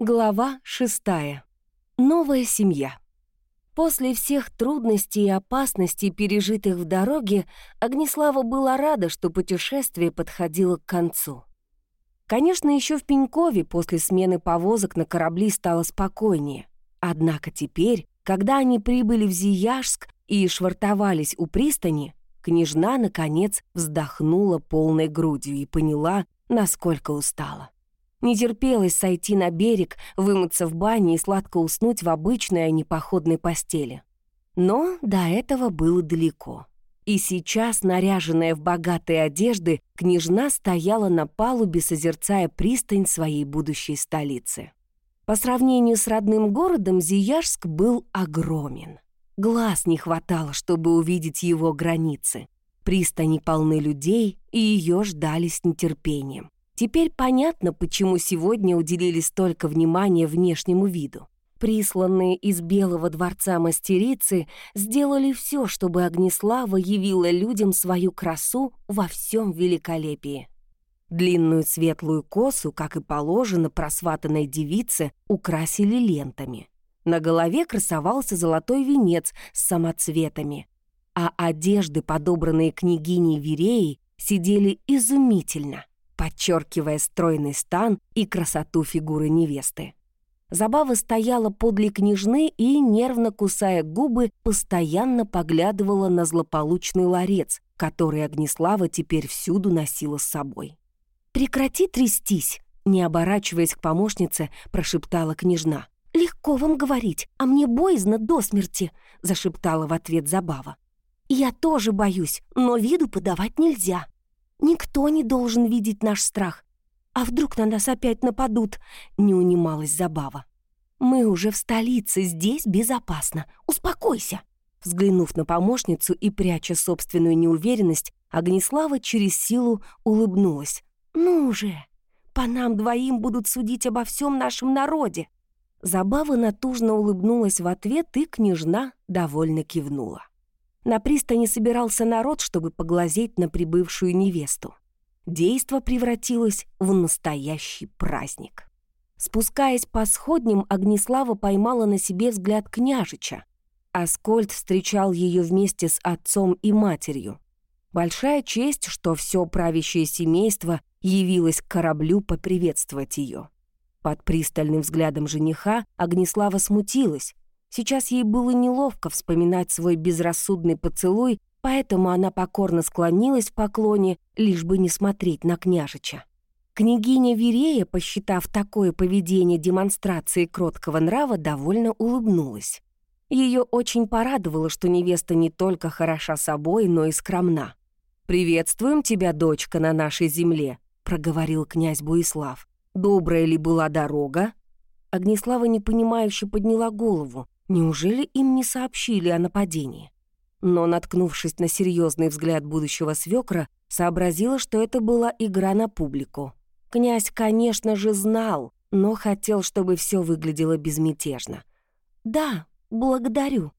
Глава шестая. Новая семья. После всех трудностей и опасностей, пережитых в дороге, Огнеслава была рада, что путешествие подходило к концу. Конечно, еще в Пенькове после смены повозок на корабли стало спокойнее. Однако теперь, когда они прибыли в Зияжск и швартовались у пристани, княжна, наконец, вздохнула полной грудью и поняла, насколько устала. Не терпелось сойти на берег, вымыться в бане и сладко уснуть в обычной, а не походной постели. Но до этого было далеко. И сейчас, наряженная в богатые одежды, княжна стояла на палубе, созерцая пристань своей будущей столицы. По сравнению с родным городом, Зияжск был огромен. Глаз не хватало, чтобы увидеть его границы. Пристани полны людей, и ее ждали с нетерпением. Теперь понятно, почему сегодня уделили столько внимания внешнему виду. Присланные из Белого дворца мастерицы сделали все, чтобы Огнеслава явила людям свою красу во всем великолепии. Длинную светлую косу, как и положено просватанной девице, украсили лентами. На голове красовался золотой венец с самоцветами, а одежды, подобранные княгиней Вереей, сидели изумительно — подчеркивая стройный стан и красоту фигуры невесты. Забава стояла подле княжны и, нервно кусая губы, постоянно поглядывала на злополучный ларец, который Огнеслава теперь всюду носила с собой. «Прекрати трястись!» — не оборачиваясь к помощнице, прошептала княжна. «Легко вам говорить, а мне боязно до смерти!» — зашептала в ответ Забава. «Я тоже боюсь, но виду подавать нельзя!» Никто не должен видеть наш страх. А вдруг на нас опять нападут?» — не унималась забава. «Мы уже в столице, здесь безопасно. Успокойся!» Взглянув на помощницу и пряча собственную неуверенность, Огнеслава через силу улыбнулась. «Ну же, по нам двоим будут судить обо всем нашем народе!» Забава натужно улыбнулась в ответ, и княжна довольно кивнула. На пристани собирался народ, чтобы поглазеть на прибывшую невесту. Действо превратилось в настоящий праздник. Спускаясь по сходням, Огнеслава поймала на себе взгляд княжича. Аскольд встречал ее вместе с отцом и матерью. Большая честь, что все правящее семейство явилось к кораблю поприветствовать ее. Под пристальным взглядом жениха Огнеслава смутилась, Сейчас ей было неловко вспоминать свой безрассудный поцелуй, поэтому она покорно склонилась в поклоне, лишь бы не смотреть на княжича. Княгиня Верея, посчитав такое поведение демонстрацией кроткого нрава, довольно улыбнулась. Ее очень порадовало, что невеста не только хороша собой, но и скромна. «Приветствуем тебя, дочка, на нашей земле», — проговорил князь Буислав. «Добрая ли была дорога?» Огнеслава непонимающе подняла голову. Неужели им не сообщили о нападении? Но, наткнувшись на серьезный взгляд будущего свекра, сообразила, что это была игра на публику. Князь, конечно же, знал, но хотел, чтобы все выглядело безмятежно. «Да, благодарю.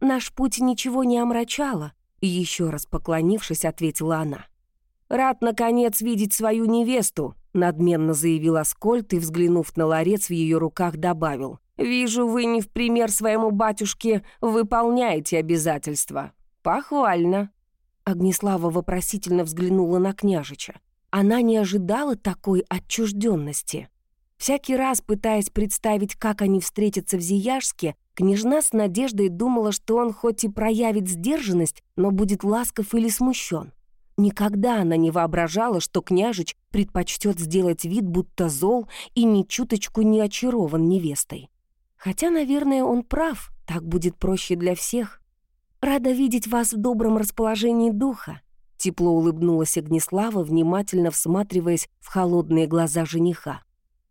Наш путь ничего не омрачало», — еще раз поклонившись, ответила она. «Рад, наконец, видеть свою невесту», — надменно заявил Аскольд и, взглянув на ларец в ее руках, добавил. Вижу, вы не в пример своему батюшке выполняете обязательства. Похвально». Огнеслава вопросительно взглянула на княжича. Она не ожидала такой отчужденности. Всякий раз, пытаясь представить, как они встретятся в Зияжске, княжна с надеждой думала, что он хоть и проявит сдержанность, но будет ласков или смущен. Никогда она не воображала, что княжич предпочтет сделать вид, будто зол и ни чуточку не очарован невестой. Хотя, наверное, он прав, так будет проще для всех. Рада видеть вас в добром расположении духа. Тепло улыбнулась Огнеслава, внимательно всматриваясь в холодные глаза жениха.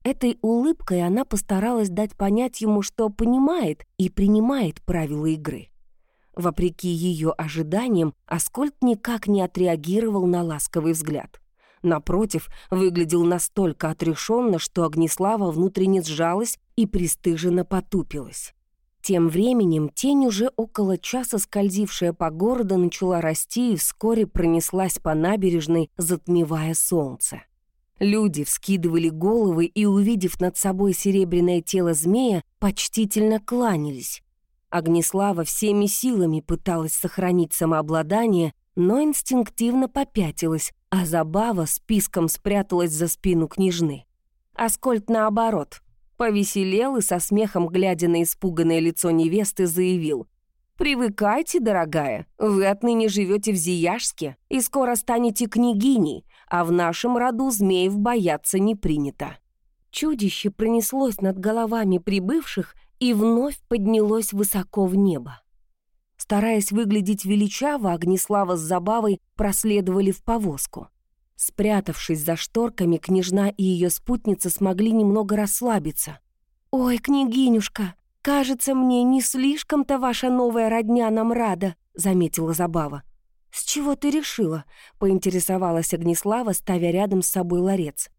Этой улыбкой она постаралась дать понять ему, что понимает и принимает правила игры. Вопреки ее ожиданиям, Аскольд никак не отреагировал на ласковый взгляд. Напротив, выглядел настолько отрешенно, что Огнеслава внутренне сжалась и пристыженно потупилась. Тем временем тень, уже около часа скользившая по городу, начала расти и вскоре пронеслась по набережной, затмевая солнце. Люди вскидывали головы и, увидев над собой серебряное тело змея, почтительно кланялись. Огнеслава всеми силами пыталась сохранить самообладание, но инстинктивно попятилась, а Забава списком спряталась за спину княжны. Аскольд, наоборот, повеселел и со смехом, глядя на испуганное лицо невесты, заявил. «Привыкайте, дорогая, вы отныне живете в Зияшске и скоро станете княгиней, а в нашем роду змеев бояться не принято». Чудище пронеслось над головами прибывших и вновь поднялось высоко в небо. Стараясь выглядеть величаво, Огнеслава с Забавой проследовали в повозку. Спрятавшись за шторками, княжна и ее спутница смогли немного расслабиться. «Ой, княгинюшка, кажется, мне не слишком-то ваша новая родня нам рада», — заметила Забава. «С чего ты решила?» — поинтересовалась Огнеслава, ставя рядом с собой ларец.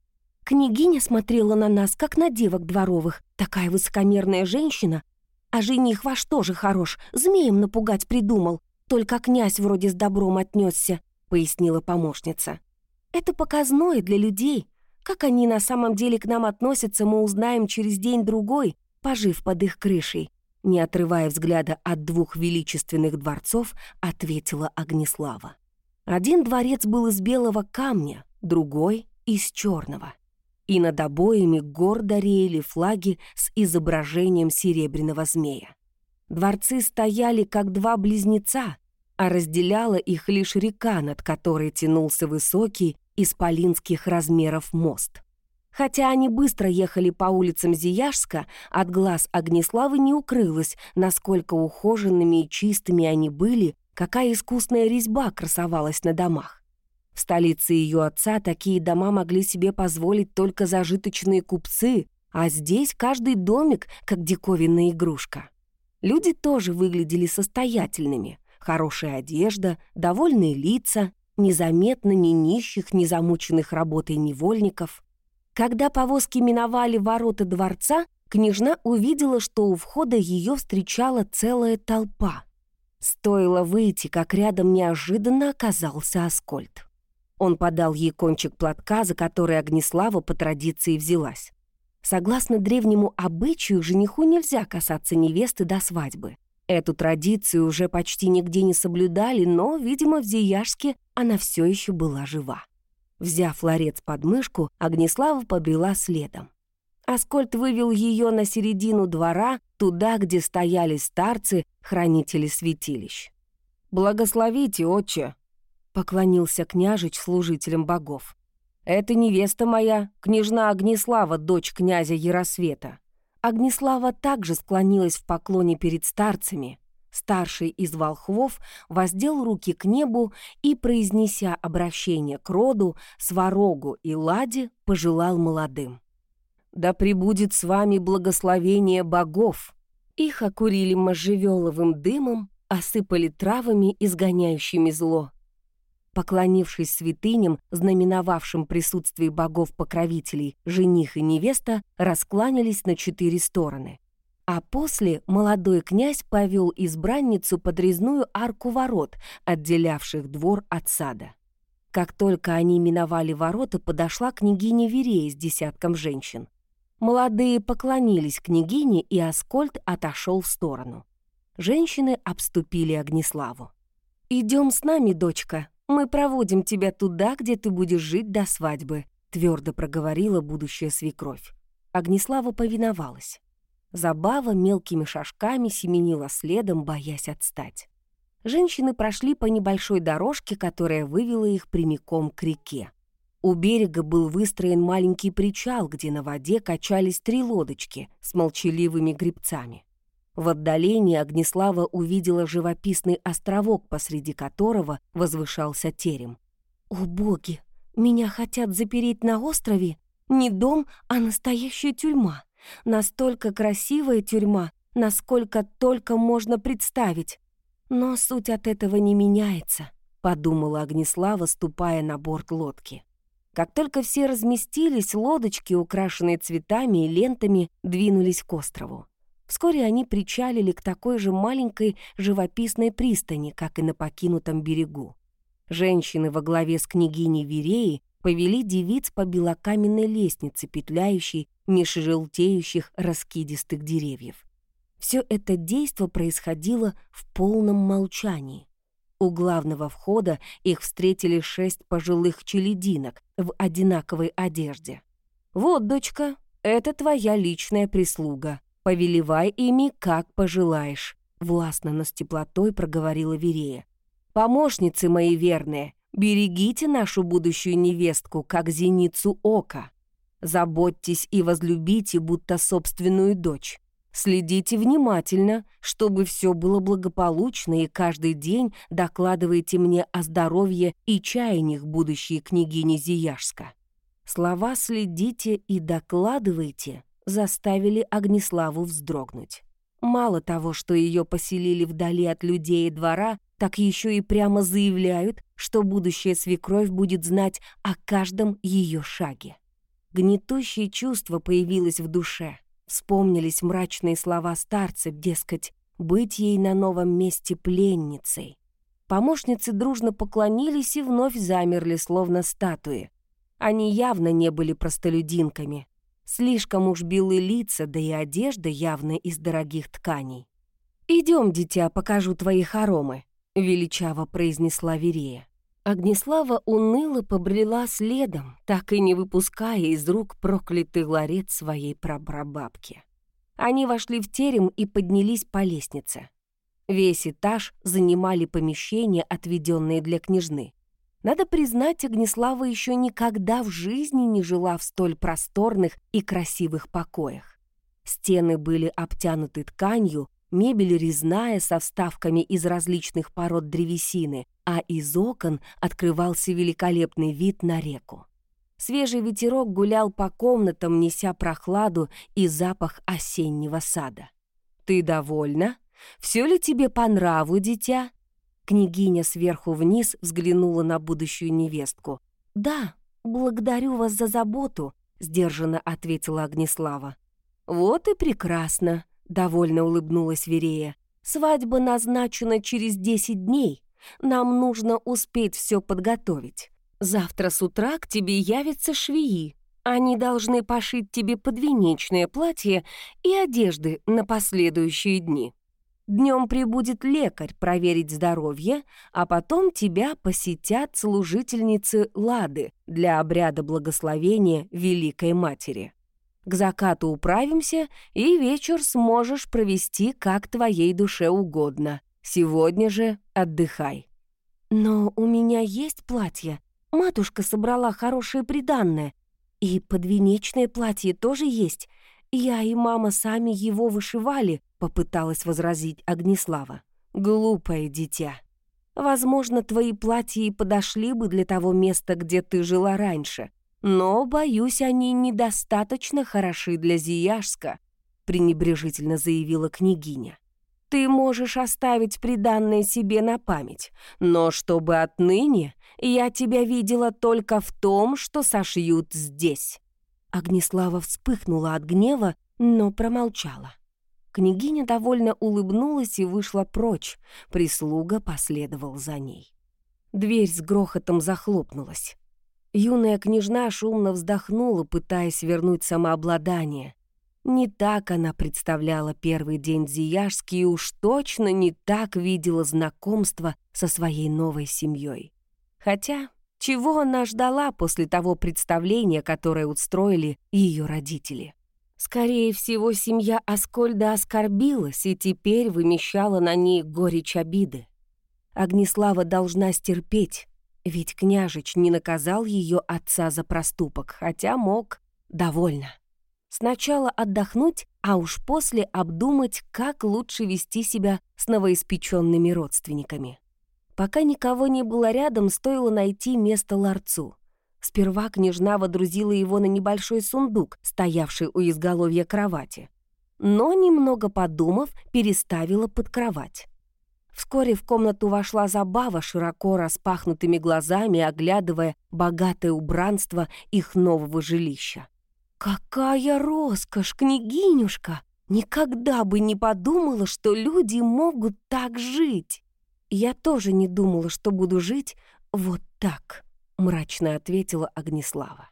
Княгиня смотрела на нас, как на девок дворовых. Такая высокомерная женщина. А жених ваш тоже хорош, змеем напугать придумал. Только князь вроде с добром отнесся, пояснила помощница. Это показное для людей. Как они на самом деле к нам относятся, мы узнаем через день-другой, пожив под их крышей. Не отрывая взгляда от двух величественных дворцов, ответила Огнеслава. Один дворец был из белого камня, другой — из черного и над обоями гордо реяли флаги с изображением серебряного змея. Дворцы стояли как два близнеца, а разделяла их лишь река, над которой тянулся высокий, исполинских размеров мост. Хотя они быстро ехали по улицам Зияшска, от глаз Огнеславы не укрылось, насколько ухоженными и чистыми они были, какая искусная резьба красовалась на домах. В столице ее отца такие дома могли себе позволить только зажиточные купцы, а здесь каждый домик как диковинная игрушка. Люди тоже выглядели состоятельными. Хорошая одежда, довольные лица, незаметно ни нищих, ни замученных работой невольников. Когда повозки миновали ворота дворца, княжна увидела, что у входа ее встречала целая толпа. Стоило выйти, как рядом неожиданно оказался Аскольд. Он подал ей кончик платка, за который Огнеслава по традиции взялась. Согласно древнему обычаю, жениху нельзя касаться невесты до свадьбы. Эту традицию уже почти нигде не соблюдали, но, видимо, в Зияшске она все еще была жива. Взяв ларец под мышку, Огнеслава побрела следом. Аскольд вывел ее на середину двора, туда, где стояли старцы, хранители святилищ. «Благословите, отче!» Поклонился княжич служителям богов. «Это невеста моя, княжна Огнеслава, дочь князя Яросвета». Огнеслава также склонилась в поклоне перед старцами. Старший из волхвов воздел руки к небу и, произнеся обращение к роду, сварогу и ладе, пожелал молодым. «Да пребудет с вами благословение богов!» Их окурили можжевеловым дымом, осыпали травами, изгоняющими зло, Поклонившись святыням, знаменовавшим присутствие богов-покровителей, жених и невеста раскланялись на четыре стороны. А после молодой князь повел избранницу под резную арку ворот, отделявших двор от сада. Как только они миновали ворота, подошла княгиня Верея с десятком женщин. Молодые поклонились княгине, и Аскольд отошел в сторону. Женщины обступили Огнеславу. «Идем с нами, дочка», «Мы проводим тебя туда, где ты будешь жить до свадьбы», твердо проговорила будущая свекровь. Огнеслава повиновалась. Забава мелкими шажками семенила следом, боясь отстать. Женщины прошли по небольшой дорожке, которая вывела их прямиком к реке. У берега был выстроен маленький причал, где на воде качались три лодочки с молчаливыми гребцами. В отдалении Огнеслава увидела живописный островок, посреди которого возвышался терем. «О боги! Меня хотят запереть на острове? Не дом, а настоящая тюрьма. Настолько красивая тюрьма, насколько только можно представить. Но суть от этого не меняется», — подумала Огнеслава, ступая на борт лодки. Как только все разместились, лодочки, украшенные цветами и лентами, двинулись к острову. Вскоре они причалили к такой же маленькой живописной пристани, как и на покинутом берегу. Женщины во главе с княгиней Вереей повели девиц по белокаменной лестнице, петляющей меж желтеющих раскидистых деревьев. Все это действо происходило в полном молчании. У главного входа их встретили шесть пожилых челединок в одинаковой одежде. «Вот, дочка, это твоя личная прислуга. Повелевай ими, как пожелаешь», — властно, но с теплотой проговорила Верея. «Помощницы мои верные, берегите нашу будущую невестку, как зеницу ока. Заботьтесь и возлюбите, будто собственную дочь. Следите внимательно, чтобы все было благополучно, и каждый день докладывайте мне о здоровье и чаяниях будущей княгини Зияшска». Слова «следите» и «докладывайте» заставили Огнеславу вздрогнуть. Мало того, что ее поселили вдали от людей и двора, так еще и прямо заявляют, что будущая свекровь будет знать о каждом ее шаге. Гнетущее чувство появилось в душе. Вспомнились мрачные слова старца, дескать, быть ей на новом месте пленницей. Помощницы дружно поклонились и вновь замерли, словно статуи. Они явно не были простолюдинками. Слишком уж белые лица, да и одежда явно из дорогих тканей. «Идем, дитя, покажу твои хоромы», — величаво произнесла Верея. Огнеслава уныло побрела следом, так и не выпуская из рук проклятый ларец своей прапрабабки. Они вошли в терем и поднялись по лестнице. Весь этаж занимали помещения, отведенные для княжны. Надо признать, Огнеслава еще никогда в жизни не жила в столь просторных и красивых покоях. Стены были обтянуты тканью, мебель резная со вставками из различных пород древесины, а из окон открывался великолепный вид на реку. Свежий ветерок гулял по комнатам, неся прохладу и запах осеннего сада. «Ты довольна? Все ли тебе по нраву, дитя?» Княгиня сверху вниз взглянула на будущую невестку. «Да, благодарю вас за заботу», — сдержанно ответила Огнеслава. «Вот и прекрасно», — довольно улыбнулась Верея. «Свадьба назначена через десять дней. Нам нужно успеть все подготовить. Завтра с утра к тебе явятся швеи. Они должны пошить тебе подвенечное платье и одежды на последующие дни». Днем прибудет лекарь проверить здоровье, а потом тебя посетят служительницы Лады для обряда благословения Великой Матери. К закату управимся, и вечер сможешь провести как твоей душе угодно. Сегодня же отдыхай. Но у меня есть платье. Матушка собрала хорошее приданное. И подвенечное платье тоже есть. Я и мама сами его вышивали, попыталась возразить Огнеслава. «Глупое дитя. Возможно, твои платья и подошли бы для того места, где ты жила раньше, но, боюсь, они недостаточно хороши для Зияшска», пренебрежительно заявила княгиня. «Ты можешь оставить приданное себе на память, но чтобы отныне я тебя видела только в том, что сошьют здесь». Огнеслава вспыхнула от гнева, но промолчала. Княгиня довольно улыбнулась и вышла прочь. Прислуга последовал за ней. Дверь с грохотом захлопнулась. Юная княжна шумно вздохнула, пытаясь вернуть самообладание. Не так она представляла первый день Зияшский и уж точно не так видела знакомство со своей новой семьей. Хотя, чего она ждала после того представления, которое устроили ее родители? Скорее всего, семья Аскольда оскорбилась и теперь вымещала на ней горечь обиды. Огнеслава должна стерпеть, ведь княжич не наказал ее отца за проступок, хотя мог. Довольно. Сначала отдохнуть, а уж после обдумать, как лучше вести себя с новоиспеченными родственниками. Пока никого не было рядом, стоило найти место ларцу — Сперва княжна водрузила его на небольшой сундук, стоявший у изголовья кровати. Но, немного подумав, переставила под кровать. Вскоре в комнату вошла Забава, широко распахнутыми глазами, оглядывая богатое убранство их нового жилища. «Какая роскошь, княгинюшка! Никогда бы не подумала, что люди могут так жить!» Я тоже не думала, что буду жить вот так. Мрачно ответила Огнеслава.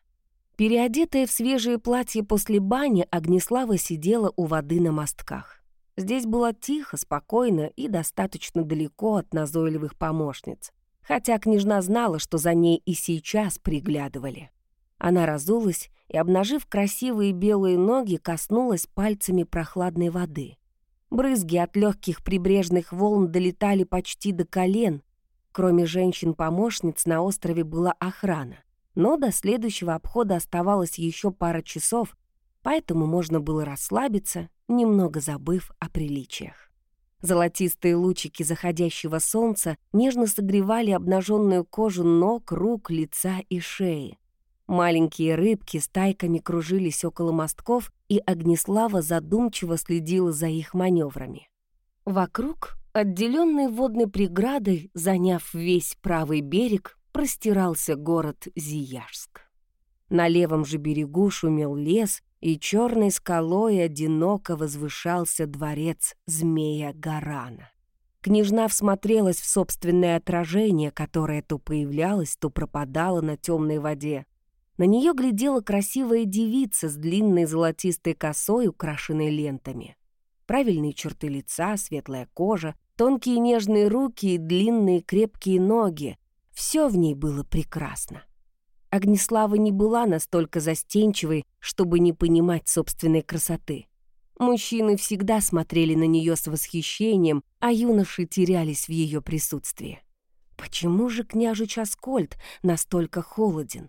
Переодетая в свежее платье после бани, Огнеслава сидела у воды на мостках. Здесь было тихо, спокойно и достаточно далеко от назойливых помощниц. Хотя княжна знала, что за ней и сейчас приглядывали. Она разулась и, обнажив красивые белые ноги, коснулась пальцами прохладной воды. Брызги от легких прибрежных волн долетали почти до колен. Кроме женщин-помощниц на острове была охрана. Но до следующего обхода оставалось еще пара часов, поэтому можно было расслабиться, немного забыв о приличиях. Золотистые лучики заходящего солнца нежно согревали обнаженную кожу ног, рук, лица и шеи. Маленькие рыбки стайками кружились около мостков, и Огнеслава задумчиво следила за их маневрами. Вокруг, отделенный водной преградой, заняв весь правый берег, простирался город Зияжск. На левом же берегу шумел лес, и черной скалой одиноко возвышался дворец змея Гарана. Княжна всмотрелась в собственное отражение, которое то появлялось, то пропадало на темной воде. На нее глядела красивая девица с длинной золотистой косой, украшенной лентами. Правильные черты лица, светлая кожа, тонкие нежные руки и длинные крепкие ноги. Все в ней было прекрасно. Огнеслава не была настолько застенчивой, чтобы не понимать собственной красоты. Мужчины всегда смотрели на нее с восхищением, а юноши терялись в ее присутствии. Почему же княжич Аскольд настолько холоден?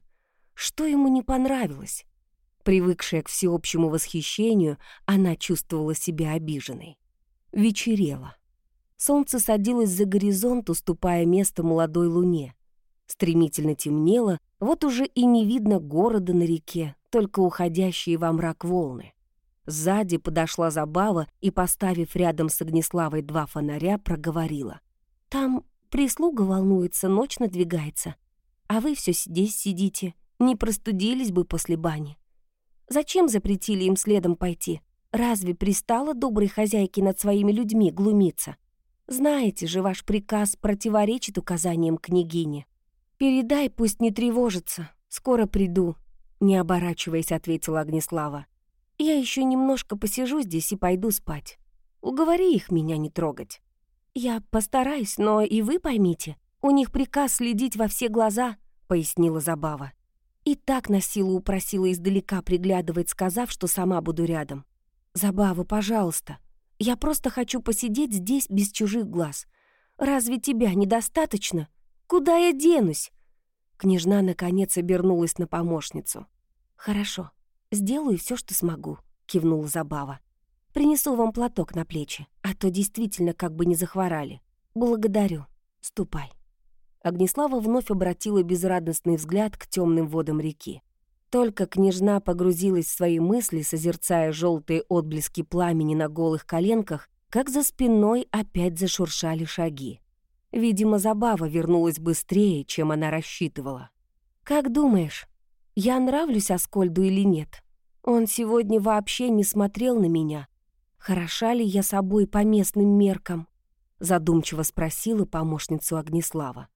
Что ему не понравилось? Привыкшая к всеобщему восхищению, она чувствовала себя обиженной. Вечерело. Солнце садилось за горизонт, уступая место молодой луне. Стремительно темнело, вот уже и не видно города на реке, только уходящие во мрак волны. Сзади подошла Забава и, поставив рядом с Огнеславой два фонаря, проговорила. «Там прислуга волнуется, ночь надвигается, а вы все здесь сидите не простудились бы после бани. Зачем запретили им следом пойти? Разве пристало доброй хозяйке над своими людьми глумиться? Знаете же, ваш приказ противоречит указаниям княгини. Передай, пусть не тревожится, скоро приду, не оборачиваясь, ответила Огнеслава. Я еще немножко посижу здесь и пойду спать. Уговори их меня не трогать. Я постараюсь, но и вы поймите, у них приказ следить во все глаза, пояснила Забава. И так на силу упросила издалека приглядывать, сказав, что сама буду рядом. «Забава, пожалуйста. Я просто хочу посидеть здесь без чужих глаз. Разве тебя недостаточно? Куда я денусь?» Княжна, наконец, обернулась на помощницу. «Хорошо, сделаю все, что смогу», — кивнула Забава. «Принесу вам платок на плечи, а то действительно как бы не захворали. Благодарю. Ступай». Огнеслава вновь обратила безрадостный взгляд к темным водам реки. Только княжна погрузилась в свои мысли, созерцая желтые отблески пламени на голых коленках, как за спиной опять зашуршали шаги. Видимо, забава вернулась быстрее, чем она рассчитывала. «Как думаешь, я нравлюсь Аскольду или нет? Он сегодня вообще не смотрел на меня. Хороша ли я собой по местным меркам?» Задумчиво спросила помощницу Огнеслава.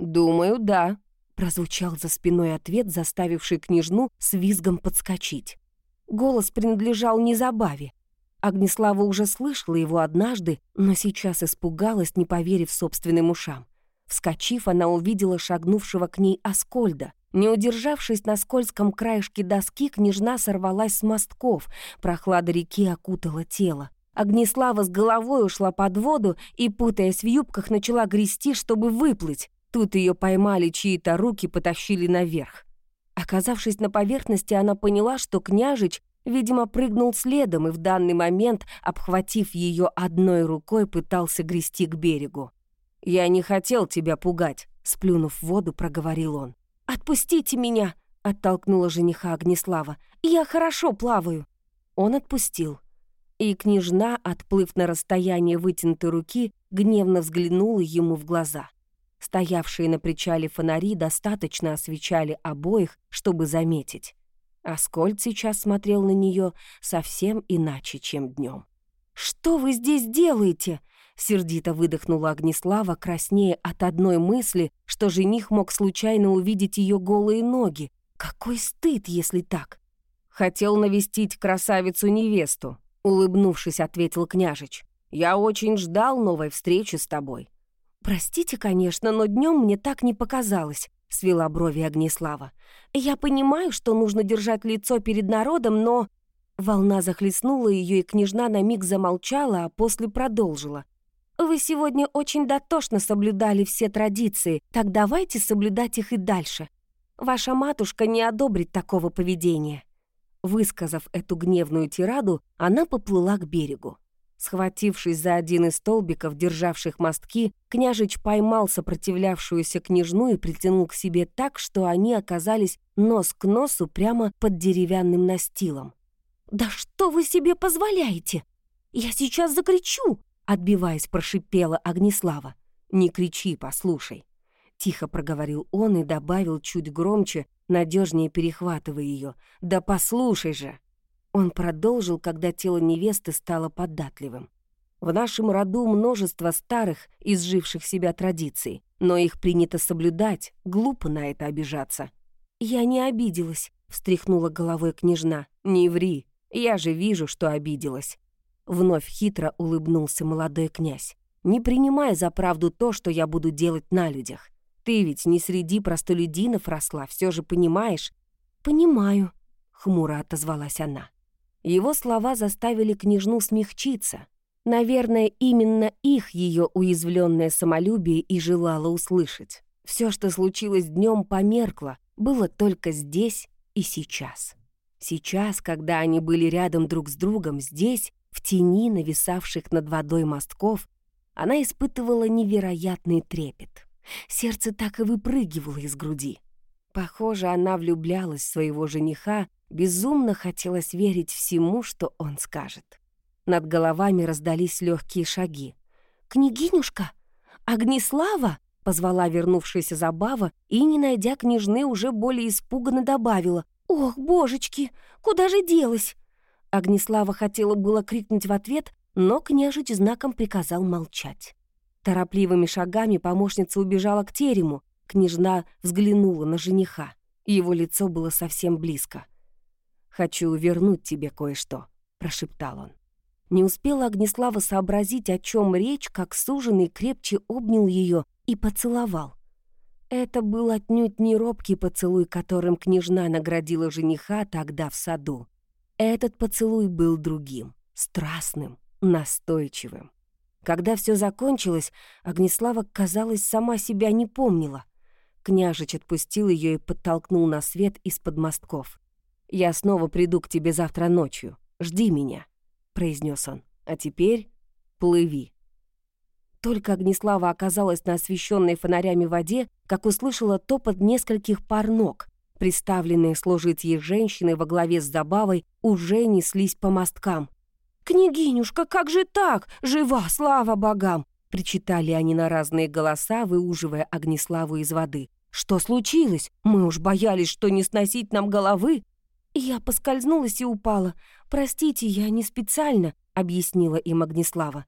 «Думаю, да», — прозвучал за спиной ответ, заставивший княжну с визгом подскочить. Голос принадлежал не забаве. Огнеслава уже слышала его однажды, но сейчас испугалась, не поверив собственным ушам. Вскочив, она увидела шагнувшего к ней Аскольда. Не удержавшись на скользком краешке доски, княжна сорвалась с мостков, прохлада реки окутала тело. Огнеслава с головой ушла под воду и, путаясь в юбках, начала грести, чтобы выплыть. Тут ее поймали чьи-то руки, потащили наверх. Оказавшись на поверхности, она поняла, что княжич, видимо, прыгнул следом и в данный момент, обхватив ее одной рукой, пытался грести к берегу. «Я не хотел тебя пугать», — сплюнув в воду, проговорил он. «Отпустите меня!» — оттолкнула жениха Огнеслава. «Я хорошо плаваю». Он отпустил. И княжна, отплыв на расстояние вытянутой руки, гневно взглянула ему в глаза. Стоявшие на причале фонари достаточно освещали обоих, чтобы заметить. Аскольд сейчас смотрел на нее совсем иначе, чем днем. «Что вы здесь делаете?» Сердито выдохнула Огнеслава, краснее от одной мысли, что жених мог случайно увидеть ее голые ноги. Какой стыд, если так! Хотел навестить красавицу-невесту, улыбнувшись, ответил княжич. Я очень ждал новой встречи с тобой. Простите, конечно, но днем мне так не показалось, свела брови Огнеслава. Я понимаю, что нужно держать лицо перед народом, но... Волна захлестнула ее, и княжна на миг замолчала, а после продолжила. Вы сегодня очень дотошно соблюдали все традиции, так давайте соблюдать их и дальше. Ваша матушка не одобрит такого поведения». Высказав эту гневную тираду, она поплыла к берегу. Схватившись за один из столбиков, державших мостки, княжич поймал сопротивлявшуюся княжну и притянул к себе так, что они оказались нос к носу прямо под деревянным настилом. «Да что вы себе позволяете? Я сейчас закричу!» Отбиваясь, прошипела Огнеслава. «Не кричи, послушай». Тихо проговорил он и добавил чуть громче, надежнее перехватывая ее. «Да послушай же!» Он продолжил, когда тело невесты стало податливым. В нашем роду множество старых, изживших себя традиций, но их принято соблюдать, глупо на это обижаться. «Я не обиделась», — встряхнула головой княжна. «Не ври, я же вижу, что обиделась. Вновь хитро улыбнулся молодой князь. «Не принимай за правду то, что я буду делать на людях. Ты ведь не среди простолюдинов росла, все же понимаешь?» «Понимаю», — хмуро отозвалась она. Его слова заставили княжну смягчиться. Наверное, именно их ее уязвленное самолюбие и желало услышать. Все, что случилось днем, померкло, было только здесь и сейчас. Сейчас, когда они были рядом друг с другом, здесь в тени нависавших над водой мостков она испытывала невероятный трепет. Сердце так и выпрыгивало из груди. Похоже, она влюблялась в своего жениха, безумно хотелось верить всему, что он скажет. Над головами раздались легкие шаги. «Княгинюшка! Огнеслава!» — позвала вернувшаяся Забава и, не найдя княжны, уже более испуганно добавила. «Ох, божечки, куда же делась? Огнеслава хотела было крикнуть в ответ, но княжич знаком приказал молчать. Торопливыми шагами помощница убежала к терему. Княжна взглянула на жениха. Его лицо было совсем близко. «Хочу вернуть тебе кое-что», — прошептал он. Не успела Огнеслава сообразить, о чем речь, как суженый крепче обнял ее и поцеловал. Это был отнюдь не робкий поцелуй, которым княжна наградила жениха тогда в саду. Этот поцелуй был другим, страстным, настойчивым. Когда все закончилось, Огнеслава, казалось, сама себя не помнила. Княжич отпустил ее и подтолкнул на свет из-под мостков. «Я снова приду к тебе завтра ночью. Жди меня», — произнес он. «А теперь плыви». Только Огнеслава оказалась на освещенной фонарями воде, как услышала топот нескольких пар ног. Приставленные служить ей женщины во главе с Забавой уже неслись по мосткам. «Княгинюшка, как же так? Жива, слава богам!» Причитали они на разные голоса, выуживая Огнеславу из воды. «Что случилось? Мы уж боялись, что не сносить нам головы!» «Я поскользнулась и упала. Простите, я не специально», — объяснила им Огнеслава.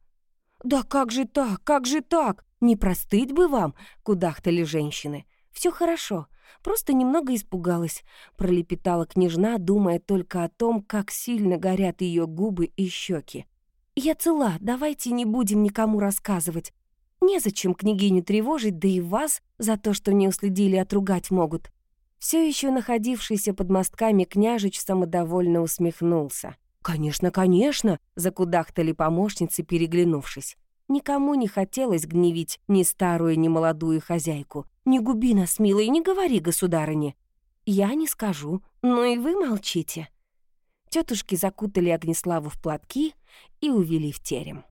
«Да как же так, как же так? Не простыть бы вам!» — кудахтали женщины. Все хорошо, просто немного испугалась», — пролепетала княжна, думая только о том, как сильно горят ее губы и щеки. «Я цела, давайте не будем никому рассказывать. Незачем княгиню тревожить, да и вас за то, что не уследили, отругать могут». Все еще находившийся под мостками княжич самодовольно усмехнулся. «Конечно, конечно!» — закудахтали помощницы, переглянувшись. Никому не хотелось гневить ни старую, ни молодую хозяйку. «Не губи нас, милый, не говори, государыне». «Я не скажу, но и вы молчите». Тетушки закутали Огнеславу в платки и увели в терем.